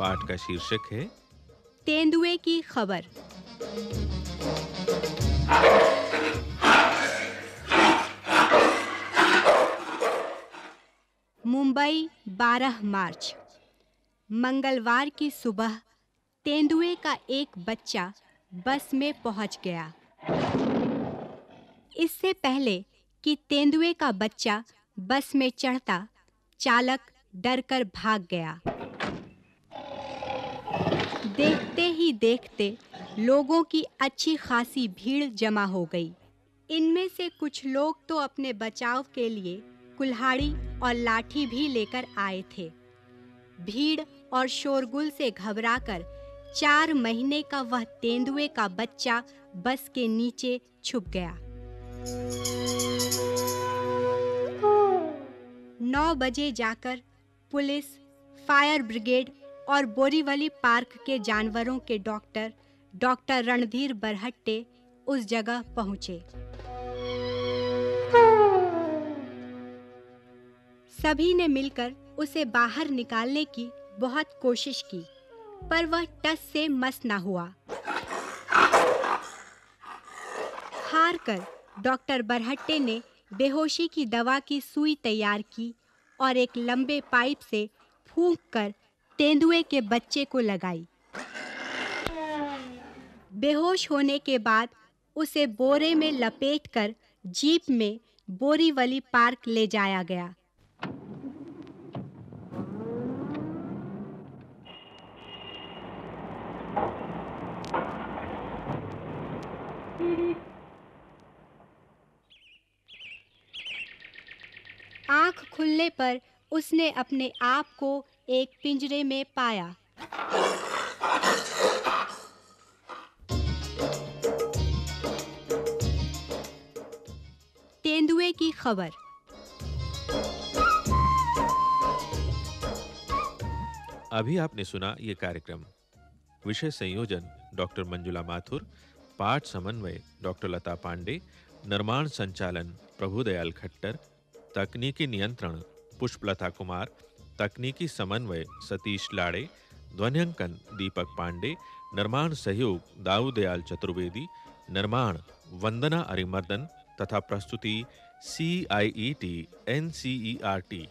पाठ का शीर्षक है। तेंदुए की खबर। मुंबई 12 मार्च। मंगलवार की सुबह तेंदुए का एक बच्चा बस में पहुँच गया। इससे पहले कि तेंदुए का बच्चा बस में चढ़ता, चालक डरकर भाग गया। देखते ही देखते लोगों की अच्छी खासी भीड़ जमा हो गई। इनमें से कुछ लोग तो अपने बचाव के लिए कुल्हाड़ी और लाठी भी लेकर आए थे। भीड़ और शोरगुल से घबराकर चार महीने का वह तेंदुए का बच्चा बस के नीचे छुप गया। नौ बजे जाकर पुलिस, फायर ब्रिगेड और बोरीवली पार्क के जानवरों के डॉक्टर डॉक्टर रणधीर बरहट्टे उस जगह पहुँचे। सभी ने मिलकर उसे बाहर निकालने की बहुत कोशिश की, पर वह टस से मस ना हुआ। हार कर डॉक्टर बरहट्टे ने बेहोशी की दवा की सुई तैयार की और एक लंबे पाइप से फूंक कर तेंदुए के बच्चे को लगाई। बेहोश होने के बाद उसे बोरे में लपेटकर जीप में बोरीवली पार्क ले जाया गया। आँख खुलने पर उसने अपने आप को एक पिंजरे में पाया। तेंदुए की खबर। अभी आपने सुना ये कार्यक्रम। विषय संयोजन, डॉक्टर मंजुला माथुर, पाठ समन्वय, डॉक्टर लता पांडे, निर्माण संचालन, प्रभुदयाल खट्टर, तकनीकी नियंत्रण, पुष्पलता कुमार तकनीकी समन्वय सतीश लाड़े, ध्वनियांकन दीपक पांडे, निर्माण सहयोग दाऊदयाल चतुर्वेदी, निर्माण वंदना अरिमर्दन तथा प्रस्तुति C I E T N C E R T